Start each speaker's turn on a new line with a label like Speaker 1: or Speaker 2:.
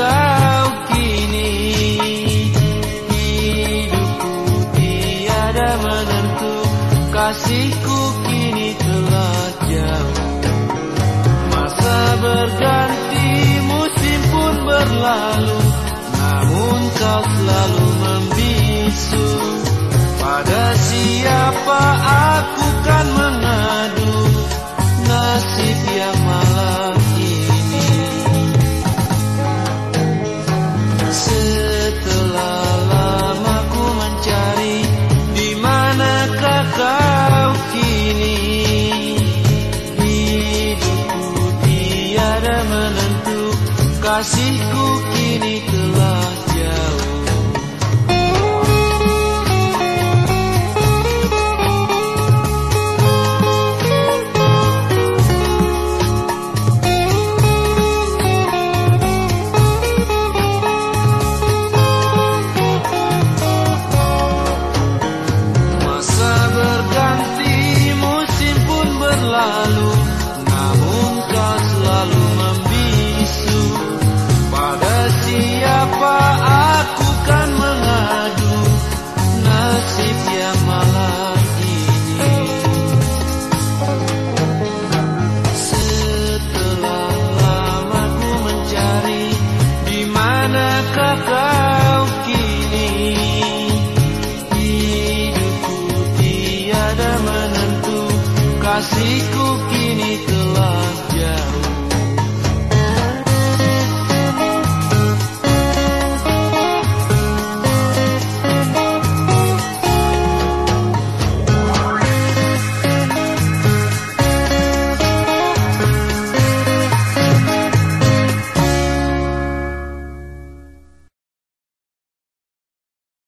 Speaker 1: kau kini. Menentu Kasihku kini telah jauh. Masa berganti musim pun berlalu Namun kau selalu membisu. Pada siapa Kasihku kini telah Kasihku kini telah